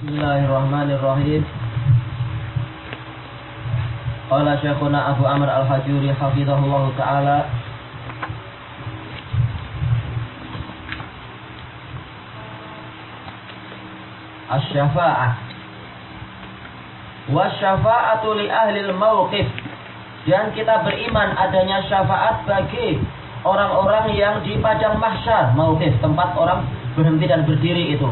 Bismillahirrahmanirrahim. Qala Syekhuna Abu Amr Al-Hajuri hafizahullah taala. Asy-syafa'ah. Wa syafa'atu li ahli al-mauqif dan kita beriman adanya syafaat bagi orang-orang yang di padang mahsyar. Mauqif tempat orang berhenti dan berdiri itu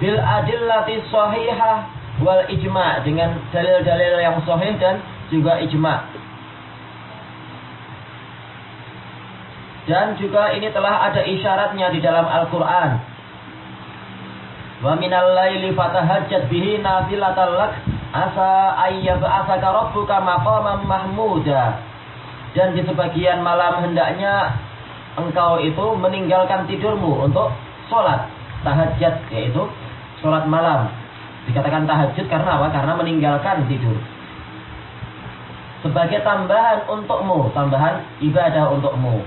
bil adillati sahihah wal ijma dengan dalil-dalil yang sahih dan juga ijma. Dan juga ini telah ada isyaratnya di dalam Al-Qur'an. Wa minal laili fatahajjat bihi nafilatan lak asa ayyab'atsaka rabbuka maqaman mahmuda. Dan di sebagian malam hendaknya engkau itu meninggalkan tidurmu untuk sholat tahajat yaitu sholat malam. Dikatakan tahajud karena apa? Karena meninggalkan tidur sebagai tambahan untukmu, tambahan ibadah untukmu.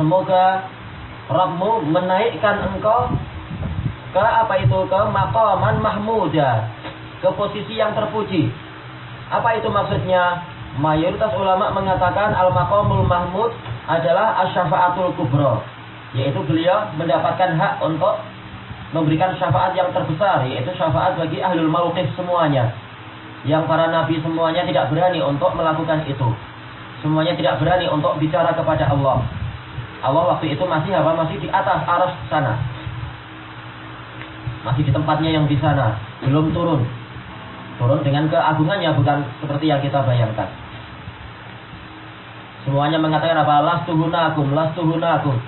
Semoga Rabbmu menaikkan engkau ke apa itu ke maqaman mahmuda, ke posisi yang terpuji. Apa itu maksudnya? Mayoritas ulama mengatakan al-maqamul mahmud adalah asyafaatul kubro, yaitu beliau mendapatkan hak untuk memberikan syafaat yang terbesar, yaitu syafaat bagi ahlul mauqif semuanya yang para nabi semuanya tidak berani untuk melakukan itu. Semuanya tidak berani untuk bicara kepada Allah. Allah waktu itu masih apa? Masih di atas aras sana. Masih di tempatnya yang di sana, belum turun. Turun dengan keagungannya bukan seperti yang kita bayangkan. Semuanya mengatakan apa? Lastuhunakum, lastuhunakum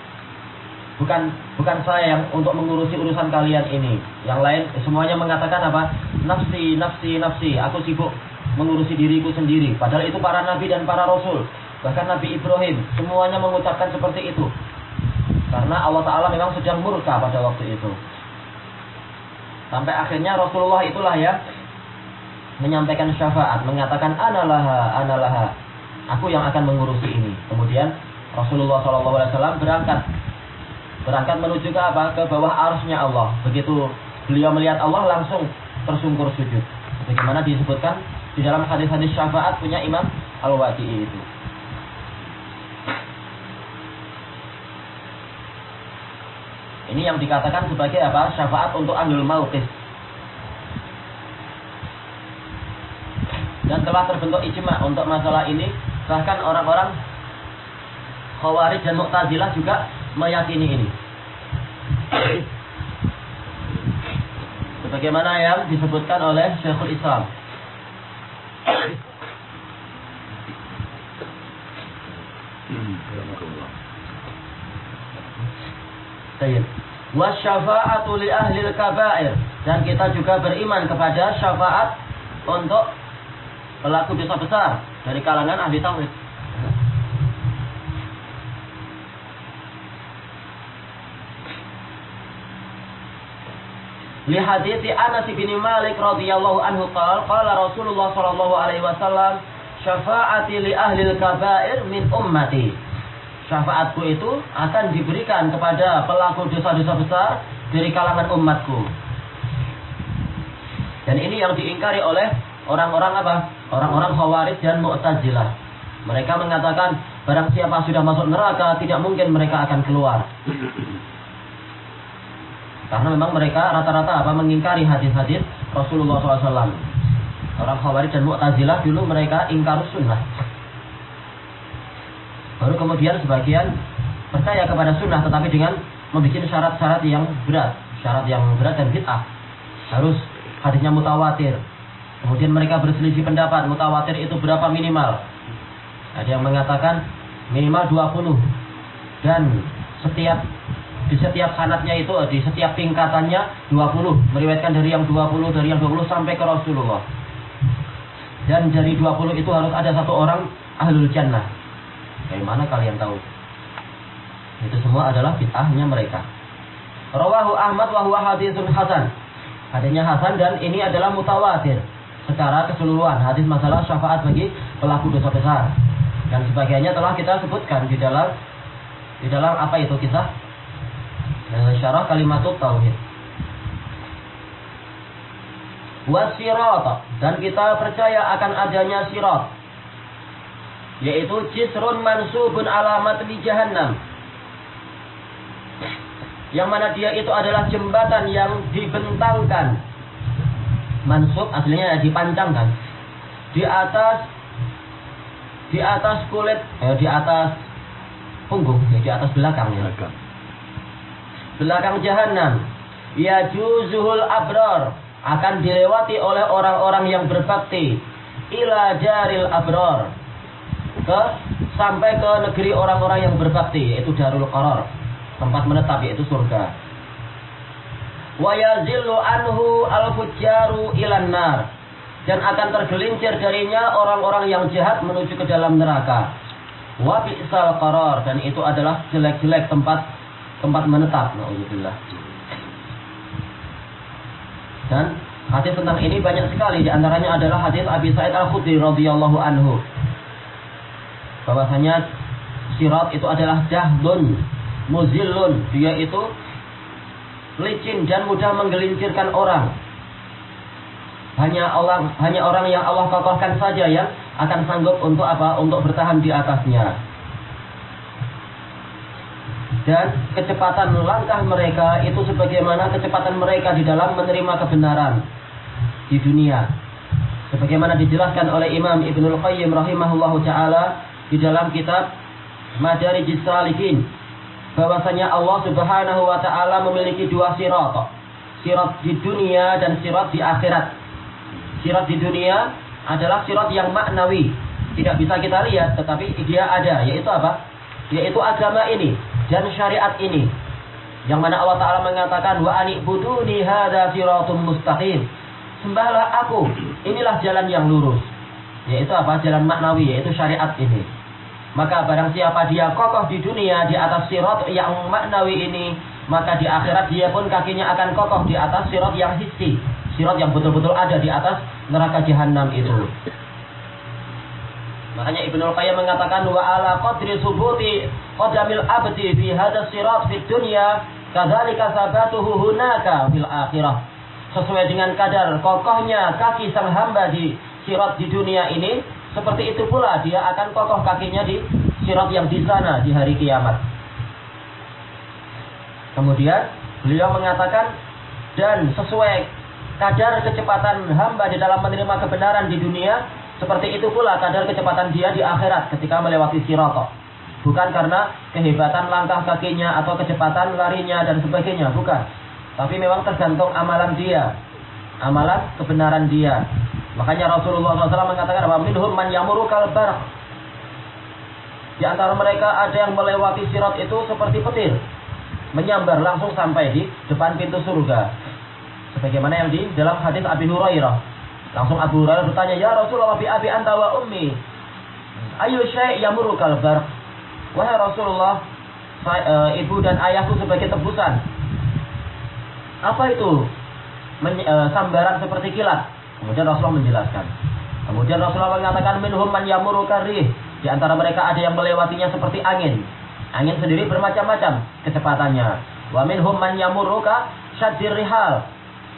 bukan bukan saya yang untuk mengurusi urusan kalian ini. Yang lain semuanya mengatakan apa? Nafsi, nafsi, nafsi. Aku sibuk mengurusi diriku sendiri. Padahal itu para nabi dan para rasul. Bahkan Nabi Ibrahim semuanya mengucapkan seperti itu. Karena Allah Ta'ala memang sedang murka pada waktu itu. Sampai akhirnya Rasulullah itulah ya menyampaikan syafaat, mengatakan analaha, analaha. Aku yang akan mengurusi ini. Kemudian Rasulullah SAW berangkat berangkat menuju ke apa? Ke bawah arusnya Allah. Begitu beliau melihat Allah langsung tersungkur sujud. Bagaimana disebutkan di dalam hadis-hadis syafaat punya Imam Al-Wadi'i itu. Ini yang dikatakan sebagai apa? Syafaat untuk ahlul mauqif. Dan telah terbentuk ijma untuk masalah ini. Bahkan orang-orang Khawarij dan Mu'tazilah juga meyakini ini. Sebagaimana yang disebutkan oleh Syekhul Islam. Wasyafa'atu li ahli kabair dan kita juga beriman kepada syafaat untuk pelaku dosa besar dari kalangan ahli tauhid. Li hadithi Anas bin Malik radhiyallahu anhu qala qala Rasulullah sallallahu alaihi wasallam syafaati li ahli kabair min ummati. Syafaatku itu akan diberikan kepada pelaku dosa-dosa besar dari kalangan umatku. Dan ini yang diingkari oleh orang-orang apa? Orang-orang Khawarij dan Mu'tazilah. Mereka mengatakan barang siapa sudah masuk neraka tidak mungkin mereka akan keluar. Karena memang mereka rata-rata apa mengingkari hadis-hadis Rasulullah SAW. Orang Khawarij dan Mu'tazilah dulu mereka ingkar sunnah. Baru kemudian sebagian percaya kepada sunnah tetapi dengan membuat syarat-syarat yang berat. Syarat yang berat dan bid'ah. Harus hadisnya mutawatir. Kemudian mereka berselisih pendapat mutawatir itu berapa minimal. Ada yang mengatakan minimal 20. Dan setiap di setiap sanatnya itu di setiap tingkatannya 20 meriwayatkan dari yang 20 dari yang 20 sampai ke Rasulullah. Dan dari 20 itu harus ada satu orang ahlul jannah. Dari mana kalian tahu? Itu semua adalah bid'ahnya mereka. Rawahu Ahmad wa huwa haditsun hasan. Hadisnya hasan dan ini adalah mutawatir secara keseluruhan. Hadis masalah syafaat bagi pelaku dosa besar. Dan sebagainya telah kita sebutkan di dalam di dalam apa itu kisah syarah kalimat tauhid. Wasirat dan kita percaya akan adanya sirat. Yaitu jisrun mansubun alamat di jahannam. Yang mana dia itu adalah jembatan yang dibentangkan. Mansub aslinya dipancangkan. Di atas di atas kulit eh, di atas punggung ya di atas belakang ya. Belakang, belakang jahanam ya juzuhul abror akan dilewati oleh orang-orang yang berbakti. Ila jaril abror ke sampai ke negeri orang-orang yang berbakti yaitu darul qaror tempat menetap yaitu surga. Wa yazillu anhu al-fujjaru ilan dan akan tergelincir darinya orang-orang yang jahat menuju ke dalam neraka. Wa bi'sal qarar. Dan itu adalah jelek-jelek tempat tempat menetap. Nauzubillah. Dan hadis tentang ini banyak sekali di antaranya adalah hadis Abi Sa'id Al-Khudri radhiyallahu anhu. Bahwasanya sirat itu adalah jahdun muzillun dia itu licin dan mudah menggelincirkan orang hanya orang hanya orang yang Allah kokohkan saja yang akan sanggup untuk apa untuk bertahan di atasnya dan kecepatan langkah mereka itu sebagaimana kecepatan mereka di dalam menerima kebenaran di dunia sebagaimana dijelaskan oleh Imam Ibnul Qayyim rahimahullahu taala di dalam kitab Madarijis Salikin bahwasanya Allah Subhanahu wa taala memiliki dua sirat. Sirat di dunia dan sirat di akhirat. Sirat di dunia adalah sirat yang maknawi, tidak bisa kita lihat tetapi dia ada, yaitu apa? Yaitu agama ini dan syariat ini. Yang mana Allah taala mengatakan wa anibuduni hadza siratum mustaqim. Sembahlah aku, inilah jalan yang lurus. Yaitu apa? Jalan maknawi, yaitu syariat ini. Maka barang siapa dia kokoh di dunia di atas sirot yang maknawi ini, maka di akhirat dia pun kakinya akan kokoh di atas sirot yang hissi. Sirot yang betul-betul ada di atas neraka jahanam itu. Makanya Ibnu Qayyim mengatakan wa ala qadri subuti qadamil abdi fi hadha sirat fi dunya kadzalika sabatuhu hunaka fil akhirah. Sesuai dengan kadar kokohnya kaki sang hamba di sirat di dunia ini, seperti itu pula dia akan kokoh kakinya di sirat yang di sana di hari kiamat. Kemudian beliau mengatakan dan sesuai kadar kecepatan hamba di dalam menerima kebenaran di dunia, seperti itu pula kadar kecepatan dia di akhirat ketika melewati sirat. Bukan karena kehebatan langkah kakinya atau kecepatan larinya dan sebagainya, bukan. Tapi memang tergantung amalan dia, amalan kebenaran dia. Makanya Rasulullah SAW mengatakan bahwa minhum man yamuru kalbar. Di antara mereka ada yang melewati sirat itu seperti petir. Menyambar langsung sampai di depan pintu surga. Sebagaimana yang di dalam hadis Abi Hurairah. Langsung Abu Hurairah bertanya, Ya Rasulullah bi abi anta wa ummi. Ayu syai' yamuru kalbar. Wahai Rasulullah, saya, e, ibu dan ayahku sebagai tebusan. Apa itu? Men, e, sambaran seperti kilat Kemudian Rasulullah menjelaskan. Kemudian Rasulullah mengatakan minhum man yamuru karih. Di antara mereka ada yang melewatinya seperti angin. Angin sendiri bermacam-macam kecepatannya. Wa minhum man yamuruka syadzir rihal.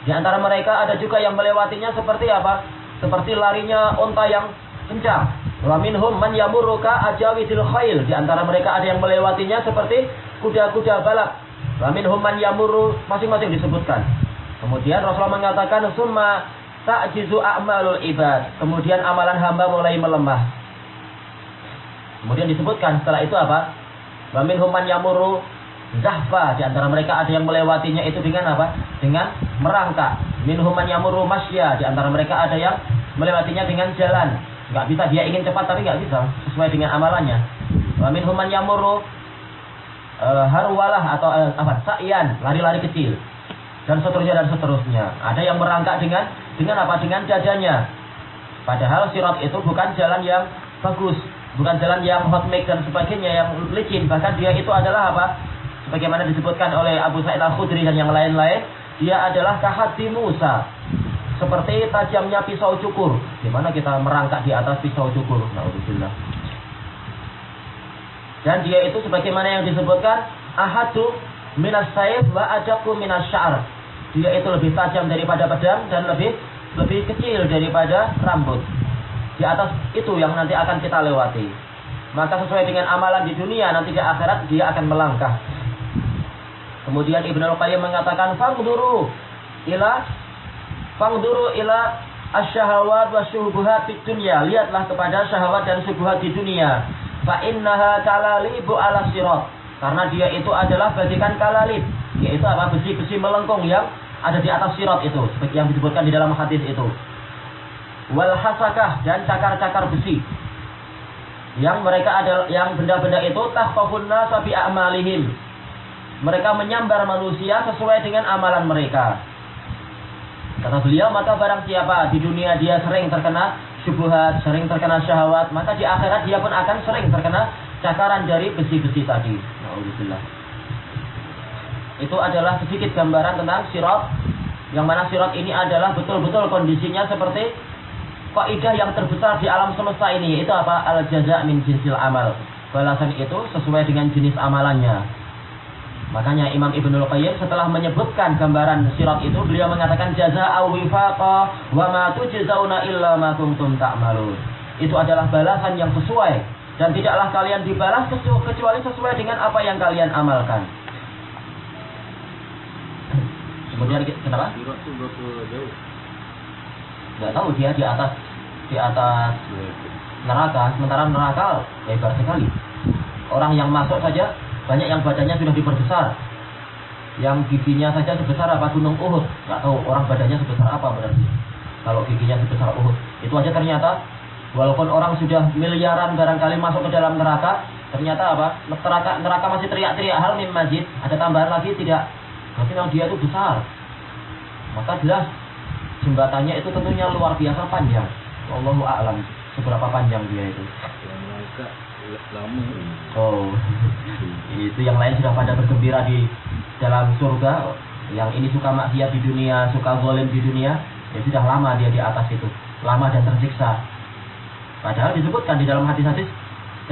Di antara mereka ada juga yang melewatinya seperti apa? Seperti larinya unta yang kencang. Wa minhum man yamuruka ajawidil khail. Di antara mereka ada yang melewatinya seperti kuda-kuda balap. Wa minhum man yamuru masing-masing disebutkan. Kemudian Rasulullah mengatakan summa ta'jizu a'malul ibad. Kemudian amalan hamba mulai melemah. Kemudian disebutkan setelah itu apa? Wa minhum man yamuru zahfa. Di antara mereka ada yang melewatinya itu dengan apa? Dengan merangkak. Minhum man yamuru masya. Di antara mereka ada yang melewatinya dengan jalan. Enggak bisa dia ingin cepat tapi enggak bisa sesuai dengan amalannya. Wa minhum man uh, harwalah atau uh, apa? Sa'yan, lari-lari kecil dan seterusnya dan seterusnya. Ada yang merangkak dengan dengan apa? Dengan dadanya. Padahal sirat itu bukan jalan yang bagus, bukan jalan yang hot mix dan sebagainya yang licin. Bahkan dia itu adalah apa? Sebagaimana disebutkan oleh Abu Sa'id Al-Khudri dan yang lain-lain, dia adalah kahati Musa. Seperti tajamnya pisau cukur. Di mana kita merangkak di atas pisau cukur. Na'udzubillah. Dan dia itu sebagaimana yang disebutkan, ahadu minas saif wa ajaku minas sya'ar dia itu lebih tajam daripada pedang dan lebih lebih kecil daripada rambut. Di atas itu yang nanti akan kita lewati. Maka sesuai dengan amalan di dunia, nanti di akhirat dia akan melangkah. Kemudian Ibnu Al-Qayyim mengatakan, "Fangduru ila fangduru ila asyahawat wa syubuhat di dunia. Lihatlah kepada syahwat dan syubhat di dunia. Fa innaha kalalibu ala sirat. Karena dia itu adalah bagikan kalalib, yaitu apa? Besi-besi melengkung yang ada di atas sirat itu, seperti yang disebutkan di dalam hadis itu. Wal hasakah dan cakar-cakar besi. Yang mereka adalah yang benda-benda itu tahfafun nasa a'malihim. Mereka menyambar manusia sesuai dengan amalan mereka. Kata beliau, maka barang siapa di dunia dia sering terkena syubhat, sering terkena syahwat, maka di akhirat dia pun akan sering terkena cakaran dari besi-besi tadi. Alhamdulillah. Itu adalah sedikit gambaran tentang sirat, yang mana sirat ini adalah betul-betul kondisinya seperti kaidah yang terbesar di alam semesta ini, yaitu apa? Al-jaza min jinsil amal. Balasan itu sesuai dengan jenis amalannya. Makanya Imam Ibnul Qayyim setelah menyebutkan gambaran sirat itu beliau mengatakan jaza'u wifaqa wa ma tujzauna illa ma kuntum ta'malun. Itu adalah balasan yang sesuai dan tidaklah kalian dibalas kecuali sesuai dengan apa yang kalian amalkan. Kemudian kenapa? Sirat itu berapa jauh? Gak tahu dia di atas di atas neraka, sementara neraka lebar sekali. Orang yang masuk saja banyak yang badannya sudah diperbesar. Yang giginya saja sebesar apa gunung Uhud. Nggak tahu orang badannya sebesar apa berarti. Kalau giginya sebesar Uhud. Itu aja ternyata walaupun orang sudah miliaran barangkali masuk ke dalam neraka, ternyata apa? Neraka neraka masih teriak-teriak hal min masjid. Ada tambahan lagi tidak. Berarti memang dia itu besar. Maka jelas jembatannya itu tentunya luar biasa panjang. Allahu a'lam seberapa panjang dia itu. Oh, itu yang lain sudah pada bergembira di dalam surga. Yang ini suka maksiat di dunia, suka zalim di dunia, ya sudah lama dia di atas itu, lama dan tersiksa. Padahal disebutkan di dalam hadis-hadis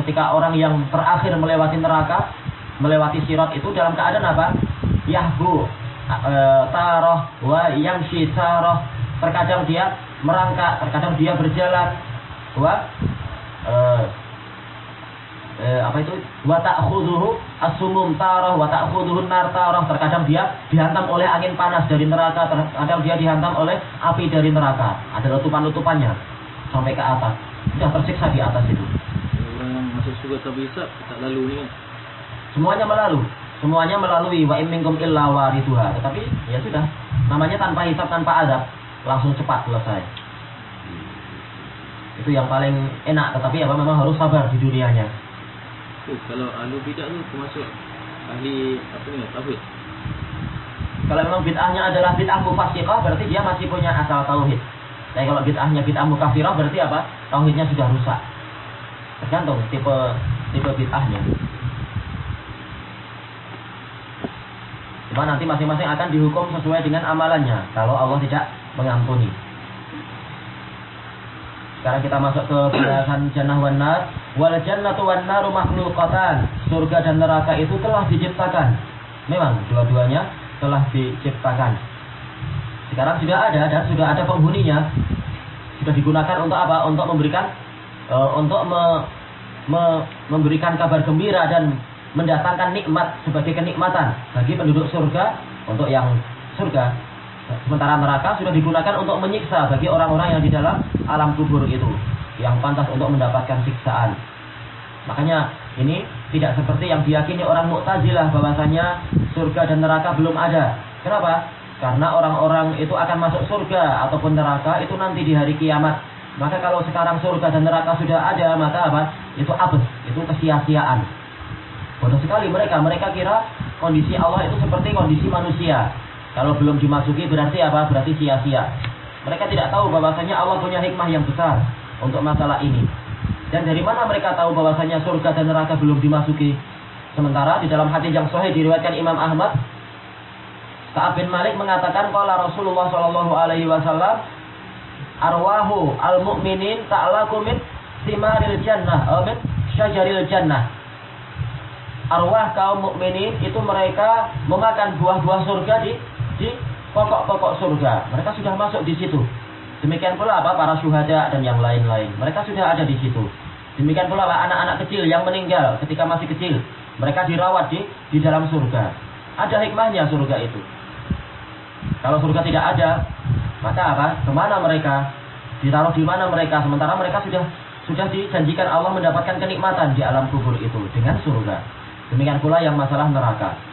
ketika orang yang terakhir melewati neraka, melewati sirat itu dalam keadaan apa? Yahbu, e, taroh, wa yang taroh. Terkadang dia merangkak, terkadang dia berjalan, wa e, eh, apa itu? Wa ta'khudhuhu as-sumum tarah wa ta'khudhuhu nar tarah. Terkadang dia dihantam oleh angin panas dari neraka terkadang dia dihantam oleh api dari neraka. Ada letupan-letupannya. Sampai ke atas. Sudah tersiksa di atas itu. Orang yang masuk surga tak bisa tak lalu ni kan? Semuanya melalui semuanya melalui. Wa minkum illa tetapi ya sudah. Namanya tanpa hisab tanpa azab langsung cepat selesai. Itu yang paling enak. Tetapi apa? Memang harus sabar di dunianya Oh, kalau ahli bidah tu termasuk ahli apa ni tauhid. Kalau memang bid'ahnya adalah bid'ah mufassiqah berarti dia masih punya asal tauhid. Tapi kalau bid'ahnya bid'ah mukafirah berarti apa? Tauhidnya sudah rusak. Tergantung tipe tipe bid'ahnya. Cuma nanti masing-masing akan dihukum sesuai dengan amalannya kalau Allah tidak mengampuni. Sekarang kita masuk ke penjelasan jannah wan nar. Wal jannatu wan naru makhluqatan. Surga dan neraka itu telah diciptakan. Memang dua-duanya telah diciptakan. Sekarang sudah ada dan sudah ada penghuninya. Sudah digunakan untuk apa? Untuk memberikan uh, untuk me, me, memberikan kabar gembira dan mendatangkan nikmat sebagai kenikmatan bagi penduduk surga untuk yang surga Sementara neraka sudah digunakan untuk menyiksa bagi orang-orang yang di dalam alam kubur itu. Yang pantas untuk mendapatkan siksaan. Makanya ini tidak seperti yang diyakini orang Mu'tazilah bahwasanya surga dan neraka belum ada. Kenapa? Karena orang-orang itu akan masuk surga ataupun neraka itu nanti di hari kiamat. Maka kalau sekarang surga dan neraka sudah ada, maka apa? Itu abes, itu kesia-siaan. Bodoh sekali mereka. Mereka kira kondisi Allah itu seperti kondisi manusia. Kalau belum dimasuki berarti apa? Berarti sia-sia. Mereka tidak tahu bahwasanya Allah punya hikmah yang besar untuk masalah ini. Dan dari mana mereka tahu bahwasanya surga dan neraka belum dimasuki? Sementara di dalam hadis yang sahih diriwayatkan Imam Ahmad, Ka'ab bin Malik mengatakan kalau Rasulullah Shallallahu alaihi wasallam arwahu al-mu'minin ta'laku min simaril jannah, atau min syajaril jannah. Arwah kaum mukminin itu mereka memakan buah-buah surga di di pokok-pokok surga. Mereka sudah masuk di situ. Demikian pula apa para syuhada dan yang lain-lain. Mereka sudah ada di situ. Demikian pula anak-anak kecil yang meninggal ketika masih kecil. Mereka dirawat di di dalam surga. Ada hikmahnya surga itu. Kalau surga tidak ada, maka apa? Ke mana mereka? Ditaruh di mana mereka? Sementara mereka sudah sudah dijanjikan Allah mendapatkan kenikmatan di alam kubur itu dengan surga. Demikian pula yang masalah neraka.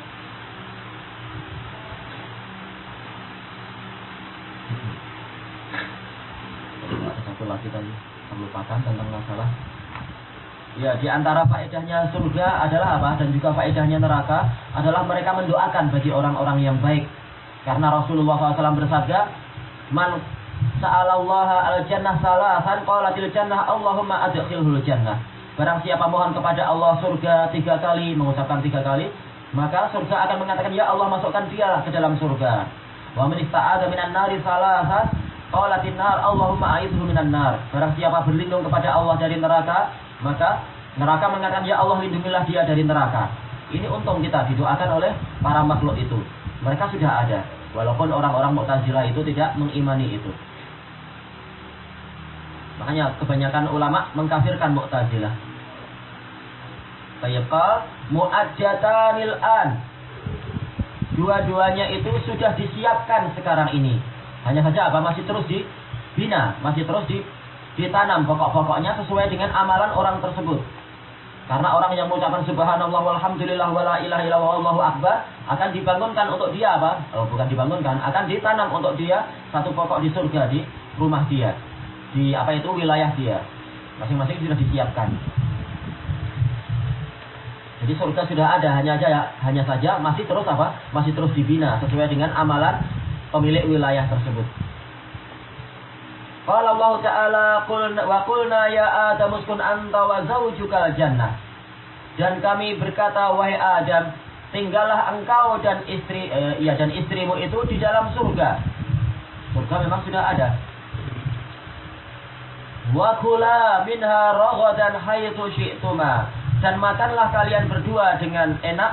Tadi terlupakan tentang masalah Ya, di antara faedahnya surga adalah apa? Dan juga faedahnya neraka adalah mereka mendoakan bagi orang-orang yang baik. Karena Rasulullah SAW bersabda, Man sa'alallaha al-jannah salasan qalatil jannah Allahumma adkhilhul jannah. Barang siapa mohon kepada Allah surga tiga kali, mengucapkan tiga kali, maka surga akan mengatakan, Ya Allah masukkan dia ke dalam surga. Wa min ista'adha minan nari salasan qalatin nar Allahumma a'idhu minan nar. Barang siapa berlindung kepada Allah dari neraka, maka neraka mengatakan, Ya Allah lindungilah dia dari neraka. Ini untung kita didoakan oleh para makhluk itu. Mereka sudah ada. Walaupun orang-orang Mu'tazilah itu tidak mengimani itu. Makanya kebanyakan ulama mengkafirkan Mu'tazilah. Tayyibqal mu'ajjatanil an. Dua-duanya itu sudah disiapkan sekarang ini. Hanya saja apa? Masih terus dibina, masih terus di, ditanam pokok-pokoknya sesuai dengan amalan orang tersebut. Karena orang yang mengucapkan subhanallah walhamdulillah wala ilaha illallah wallahu akbar akan dibangunkan untuk dia apa? Oh, bukan dibangunkan, akan ditanam untuk dia satu pokok di surga di rumah dia. Di apa itu wilayah dia. Masing-masing sudah disiapkan. Jadi surga sudah ada, hanya aja ya, hanya saja masih terus apa? Masih terus dibina sesuai dengan amalan pemilik wilayah tersebut. Qala Allah Ta'ala wa qulna ya Adam uskun anta wa zawjukal jannah. Dan kami berkata wahai Adam, tinggallah engkau dan istri eh, iya dan istrimu itu di dalam surga. Surga memang sudah ada. Wa kula minha raghadan haitsu syi'tuma. Dan makanlah kalian berdua dengan enak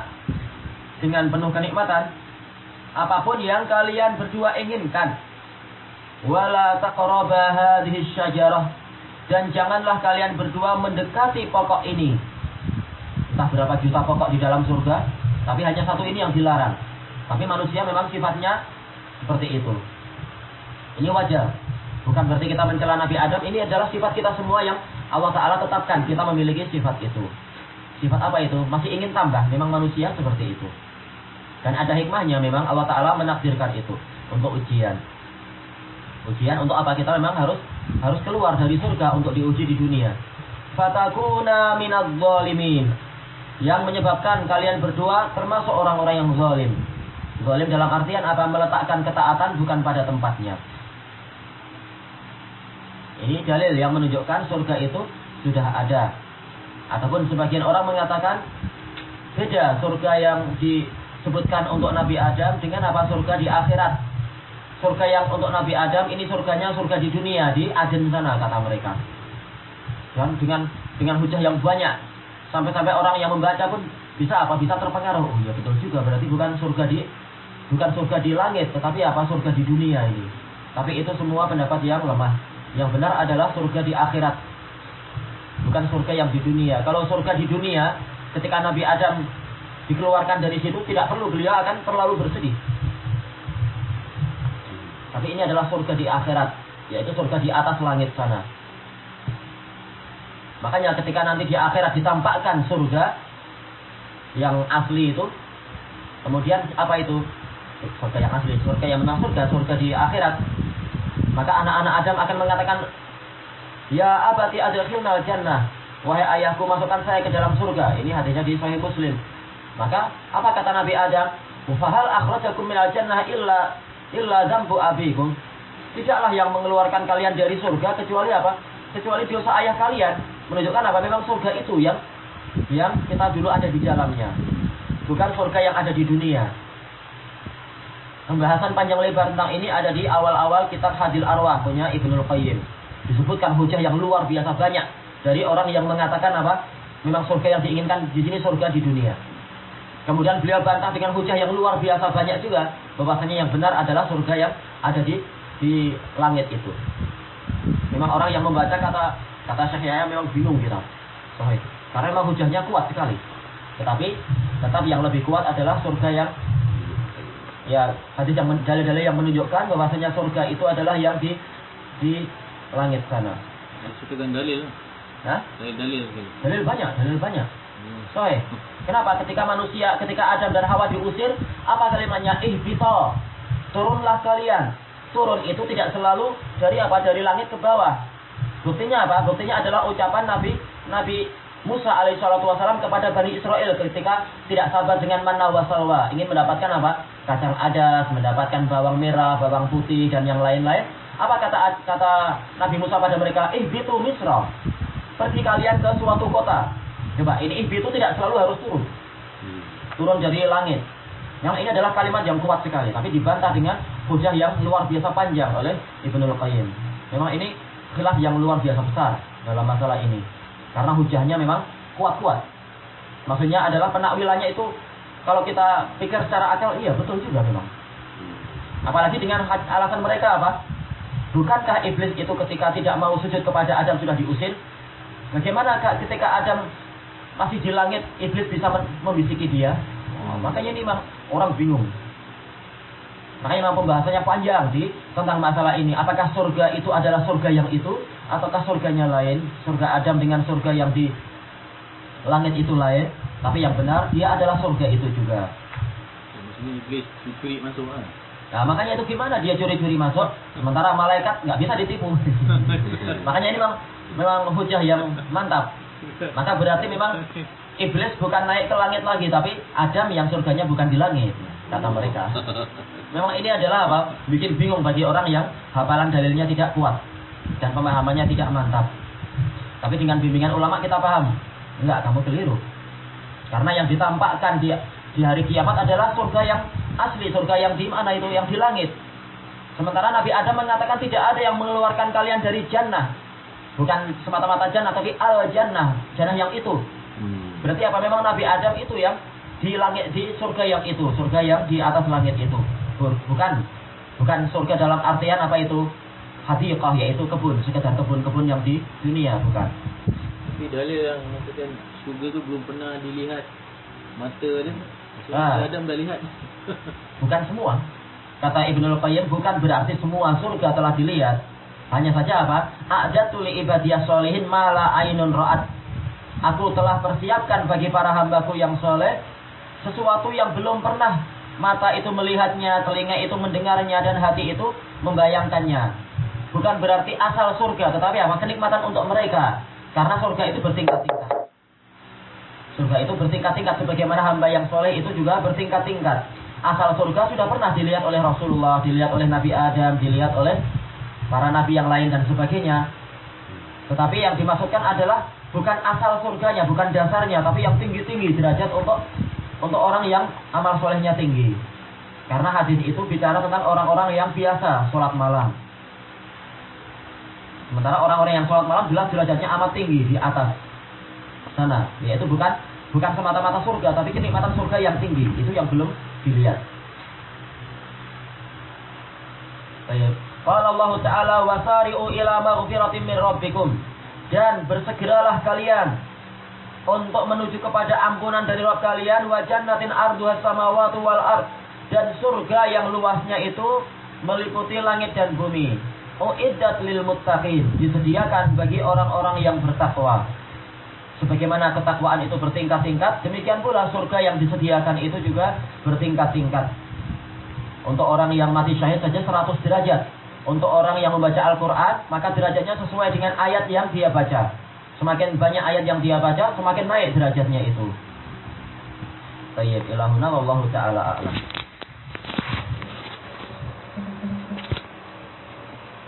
dengan penuh kenikmatan apa pun yang kalian berdua inginkan wala taqraba hadhihi syajarah dan janganlah kalian berdua mendekati pokok ini. Entah berapa juta pokok di dalam surga, tapi hanya satu ini yang dilarang. Tapi manusia memang sifatnya seperti itu. Ini wajar. Bukan berarti kita mencela Nabi Adam, ini adalah sifat kita semua yang Allah Ta'ala tetapkan. Kita memiliki sifat itu. Sifat apa itu? Masih ingin tambah. Memang manusia seperti itu. Dan ada hikmahnya memang Allah Ta'ala menakdirkan itu. Untuk ujian. Ujian untuk apa? Kita memang harus harus keluar dari surga untuk diuji di dunia. Fatakuna minadz zalimin. Yang menyebabkan kalian berdua termasuk orang-orang yang zalim. Zalim dalam artian apa? Meletakkan ketaatan bukan pada tempatnya. Ini dalil yang menunjukkan surga itu sudah ada. Ataupun sebagian orang mengatakan beda surga yang disebutkan untuk Nabi Adam dengan apa surga di akhirat surga yang untuk Nabi Adam ini surganya surga di dunia di Aden sana kata mereka. Dan dengan dengan hujah yang banyak sampai-sampai orang yang membaca pun bisa apa bisa terpengaruh. Oh ya betul juga berarti bukan surga di bukan surga di langit tetapi apa surga di dunia ini. Tapi itu semua pendapat yang lemah. Yang benar adalah surga di akhirat. Bukan surga yang di dunia. Kalau surga di dunia ketika Nabi Adam dikeluarkan dari situ tidak perlu beliau akan terlalu bersedih tapi ini adalah surga di akhirat, yaitu surga di atas langit sana. Makanya ketika nanti di akhirat ditampakkan surga yang asli itu, kemudian apa itu? Surga yang asli, surga yang menang surga, surga di akhirat. Maka anak-anak Adam akan mengatakan, Ya abati adkhilnal jannah. Wahai ayahku masukkan saya ke dalam surga. Ini hadisnya di Sahih Muslim. Maka apa kata Nabi Adam? Fahal akhrajakum minal jannah illa illa zambu abikum. Tidaklah yang mengeluarkan kalian dari surga kecuali apa? Kecuali dosa ayah kalian. Menunjukkan apa? Memang surga itu yang yang kita dulu ada di dalamnya. Bukan surga yang ada di dunia. Pembahasan panjang lebar tentang ini ada di awal-awal kitab Hadil Arwah punya Ibnul Qayyim. Disebutkan hujah yang luar biasa banyak dari orang yang mengatakan apa? Memang surga yang diinginkan di sini surga di dunia. Kemudian beliau bantah dengan hujah yang luar biasa banyak juga bahwasanya yang benar adalah surga yang ada di di langit itu. Memang orang yang membaca kata kata Syekh Yahya memang bingung kita. Itu. Karena memang hujahnya kuat sekali. Tetapi tetap yang lebih kuat adalah surga yang ya hadis yang dalil-dalil yang menunjukkan bahwasanya surga itu adalah yang di di langit sana. Dan dalil. Hah? Dalil-dalil. Dalil banyak, dalil banyak. Hmm. Soe, kenapa ketika manusia, ketika Adam dan Hawa diusir, apa kalimatnya? Ihbito, turunlah kalian. Turun itu tidak selalu dari apa? Dari langit ke bawah. Buktinya apa? Buktinya adalah ucapan Nabi Nabi Musa alaihissalatu wassalam kepada Bani Israel ketika tidak sabar dengan mana wasalwa. Ingin mendapatkan apa? Kacang adas, mendapatkan bawang merah, bawang putih, dan yang lain-lain. Apa kata kata Nabi Musa pada mereka? Ihbitu Misra. Pergi kalian ke suatu kota. Coba, ini ihbitu tidak selalu harus turun. Hmm. Turun dari langit. Yang ini adalah kalimat yang kuat sekali, tapi dibantah dengan hujah yang luar biasa panjang oleh Ibnul Qayyim. Memang ini khilaf yang luar biasa besar dalam masalah ini. Karena hujahnya memang kuat-kuat. Maksudnya adalah penakwilannya itu kalau kita pikir secara akal, iya betul juga memang. Apalagi dengan alasan mereka apa? Bukankah iblis itu ketika tidak mau sujud kepada Adam sudah diusir? Bagaimana ketika Adam masih di langit, iblis bisa membisiki dia? Oh, makanya ini memang orang bingung. Makanya memang pembahasannya panjang di tentang masalah ini. Apakah surga itu adalah surga yang itu, ataukah surganya lain? Surga Adam dengan surga yang di langit itu lain. Tapi yang benar, dia adalah surga itu juga. Maksudnya iblis curi masuk kan? Nah, makanya itu gimana dia curi-curi masuk, sementara malaikat nggak bisa ditipu. makanya ini memang memang hujah yang mantap. Maka berarti memang iblis bukan naik ke langit lagi, tapi Adam yang surganya bukan di langit, kata mereka. Memang ini adalah apa? Bikin bingung bagi orang yang hafalan dalilnya tidak kuat dan pemahamannya tidak mantap. Tapi dengan bimbingan ulama kita paham. Enggak, kamu keliru. Karena yang ditampakkan di di hari kiamat adalah surga yang asli, surga yang di mana itu yang di langit. Sementara Nabi Adam mengatakan tidak ada yang mengeluarkan kalian dari jannah. Bukan semata-mata jannah, tapi al jannah, jannah yang itu. Hmm. Berarti apa memang Nabi Adam itu yang di langit di surga yang itu, surga yang di atas langit itu. Bukan bukan surga dalam artian apa itu? Hadiqah yaitu kebun, sekedar kebun-kebun yang di dunia, bukan. Tapi dalil yang mengatakan surga tu belum pernah dilihat mata dia. Ah. Adam dah lihat. Bukan semua. Kata Ibnu Qayyim bukan berarti semua surga telah dilihat. Hanya saja apa? A'datu li ibadiyah solihin mala ainun ra'at. Aku telah persiapkan bagi para hambaku yang soleh sesuatu yang belum pernah mata itu melihatnya, telinga itu mendengarnya, dan hati itu membayangkannya. Bukan berarti asal surga, tetapi apa? Kenikmatan untuk mereka. Karena surga itu bertingkat-tingkat. Surga itu bertingkat-tingkat sebagaimana hamba yang soleh itu juga bertingkat-tingkat. Asal surga sudah pernah dilihat oleh Rasulullah, dilihat oleh Nabi Adam, dilihat oleh para nabi yang lain dan sebagainya. Tetapi yang dimaksudkan adalah bukan asal surganya, bukan dasarnya, tapi yang tinggi-tinggi derajat untuk untuk orang yang amal solehnya tinggi. Karena hadis itu bicara tentang orang-orang yang biasa sholat malam. Sementara orang-orang yang sholat malam jelas derajatnya amat tinggi di atas sana. Yaitu bukan bukan semata-mata surga, tapi kenikmatan surga yang tinggi. Itu yang belum dilihat. Baik. Qala Allah Ta'ala wasari'u ila maghfiratin min. Dan bersegeralah kalian untuk menuju kepada ampunan dari Rabb kalian wa jannatin arduha samawati wal ard dan surga yang luasnya itu meliputi langit dan bumi. Uiddat lil muttaqin, disediakan bagi orang-orang yang bertakwa. Sebagaimana ketakwaan itu bertingkat-tingkat, demikian pula surga yang disediakan itu juga bertingkat-tingkat. Untuk orang yang mati syahid saja 100 derajat. Untuk orang yang membaca Al-Quran, maka derajatnya sesuai dengan ayat yang dia baca. Semakin banyak ayat yang dia baca, semakin naik derajatnya itu. Tayyib ilahuna wallahu ta'ala a'lam.